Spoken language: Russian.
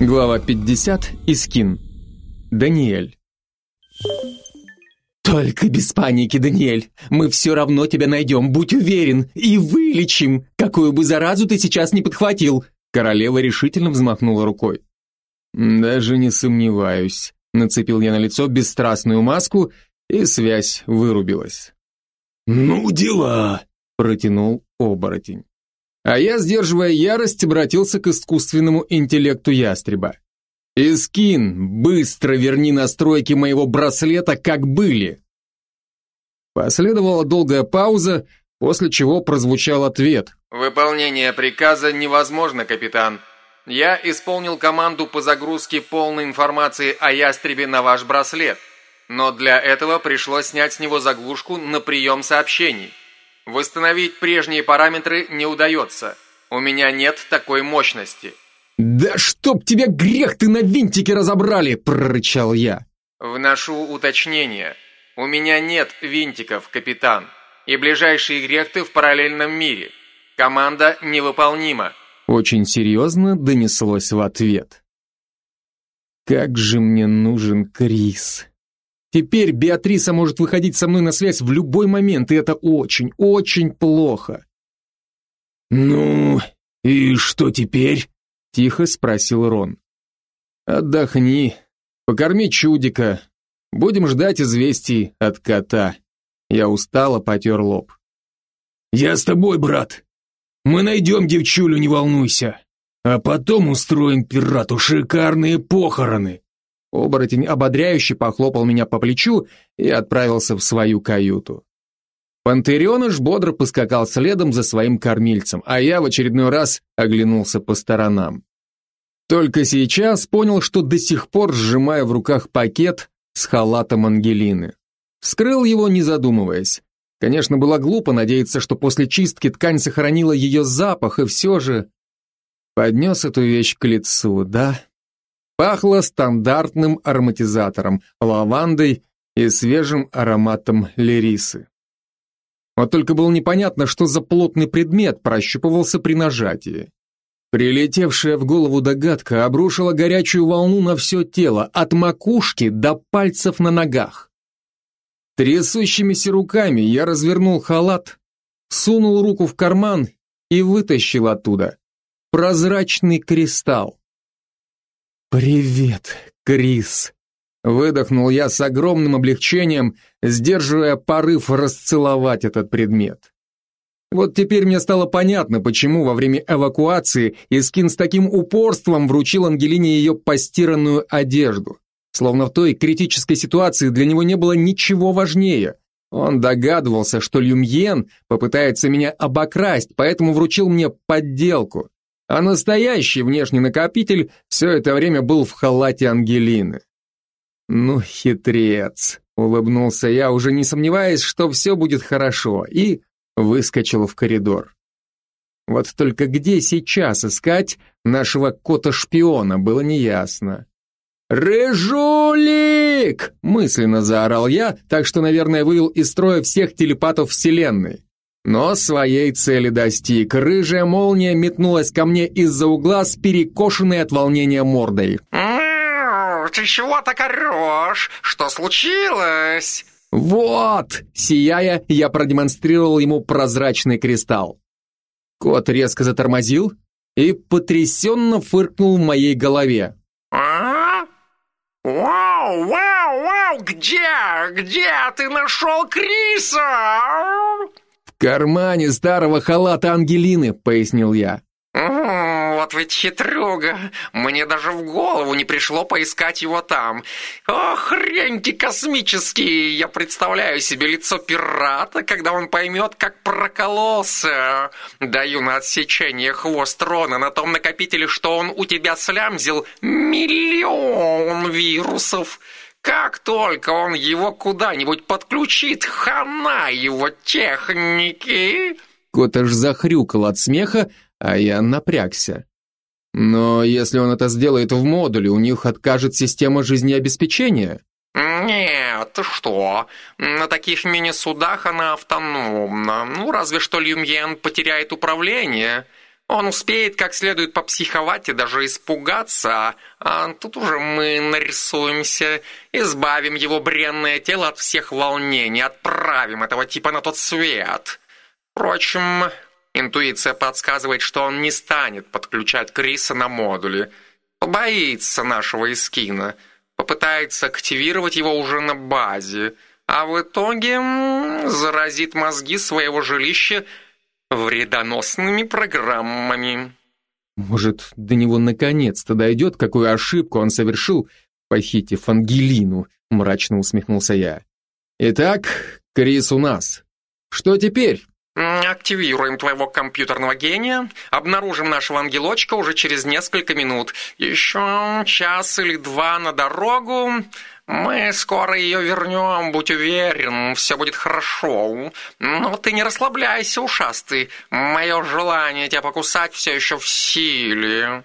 Глава 50. Искин. Даниэль. Только без паники, Даниэль. Мы все равно тебя найдем, будь уверен, и вылечим, какую бы заразу ты сейчас не подхватил. Королева решительно взмахнула рукой. Даже не сомневаюсь. Нацепил я на лицо бесстрастную маску, и связь вырубилась. Ну дела, протянул оборотень. А я, сдерживая ярость, обратился к искусственному интеллекту ястреба. «Искин, быстро верни настройки моего браслета, как были!» Последовала долгая пауза, после чего прозвучал ответ. «Выполнение приказа невозможно, капитан. Я исполнил команду по загрузке полной информации о ястребе на ваш браслет, но для этого пришлось снять с него заглушку на прием сообщений». Восстановить прежние параметры не удается. У меня нет такой мощности. Да чтоб тебя грех ты на винтике разобрали, прорычал я. Вношу уточнение. У меня нет винтиков, капитан. И ближайшие грехты в параллельном мире. Команда невыполнима. Очень серьезно донеслось в ответ. Как же мне нужен Крис. Теперь Беатриса может выходить со мной на связь в любой момент, и это очень, очень плохо. «Ну, и что теперь?» — тихо спросил Рон. «Отдохни, покорми чудика. Будем ждать известий от кота». Я устало потер лоб. «Я с тобой, брат. Мы найдем девчулю, не волнуйся. А потом устроим пирату шикарные похороны». Оборотень ободряюще похлопал меня по плечу и отправился в свою каюту. Пантереныш бодро поскакал следом за своим кормильцем, а я в очередной раз оглянулся по сторонам. Только сейчас понял, что до сих пор сжимаю в руках пакет с халатом Ангелины. Вскрыл его, не задумываясь. Конечно, было глупо надеяться, что после чистки ткань сохранила ее запах, и все же... Поднес эту вещь к лицу, да? Пахло стандартным ароматизатором, лавандой и свежим ароматом лирисы. Вот только было непонятно, что за плотный предмет прощупывался при нажатии. Прилетевшая в голову догадка обрушила горячую волну на все тело, от макушки до пальцев на ногах. Трясущимися руками я развернул халат, сунул руку в карман и вытащил оттуда прозрачный кристалл. «Привет, Крис!» Выдохнул я с огромным облегчением, сдерживая порыв расцеловать этот предмет. Вот теперь мне стало понятно, почему во время эвакуации Искин с таким упорством вручил Ангелине ее постиранную одежду. Словно в той критической ситуации для него не было ничего важнее. Он догадывался, что Люмьен попытается меня обокрасть, поэтому вручил мне подделку а настоящий внешний накопитель все это время был в халате Ангелины. «Ну, хитрец!» — улыбнулся я, уже не сомневаясь, что все будет хорошо, и выскочил в коридор. Вот только где сейчас искать нашего кота-шпиона, было неясно. «Рыжулик!» — мысленно заорал я, так что, наверное, вывел из строя всех телепатов Вселенной. Но своей цели достиг. Рыжая молния метнулась ко мне из-за угла с перекошенной от волнения мордой. «Ты чего так орешь? Что случилось?» «Вот!» Сияя, я продемонстрировал ему прозрачный кристалл. Кот резко затормозил и потрясенно фыркнул в моей голове. «А? Вау, вау, вау! Где? Где ты нашел Криса?» Кармане старого халата Ангелины», — пояснил я. вот ведь хитруга. Мне даже в голову не пришло поискать его там. О, хреньки космические! Я представляю себе лицо пирата, когда он поймет, как прокололся. Даю на отсечение хвост Рона на том накопителе, что он у тебя слямзил миллион вирусов. Как только он его куда-нибудь подключит, хана его техники!» Кот аж захрюкал от смеха, а я напрягся. Но если он это сделает в модуле, у них откажет система жизнеобеспечения. «Нет, что? На таких мини-судах она автономна. Ну, разве что Люмьен потеряет управление. Он успеет как следует попсиховать и даже испугаться, а тут уже мы нарисуемся, избавим его бренное тело от всех волнений, отправим этого типа на тот свет. Впрочем, интуиция подсказывает, что он не станет подключать Криса на модуле. Побоится нашего эскина, попытается активировать его уже на базе, а в итоге заразит мозги своего жилища вредоносными программами. Может, до него наконец-то дойдет, какую ошибку он совершил, похитив Ангелину, мрачно усмехнулся я. Итак, Крис у нас. Что теперь? Активируем твоего компьютерного гения, обнаружим нашего ангелочка уже через несколько минут. Еще час или два на дорогу, мы скоро ее вернем, будь уверен, все будет хорошо. Но ты не расслабляйся, ушастый. Мое желание тебя покусать все еще в силе.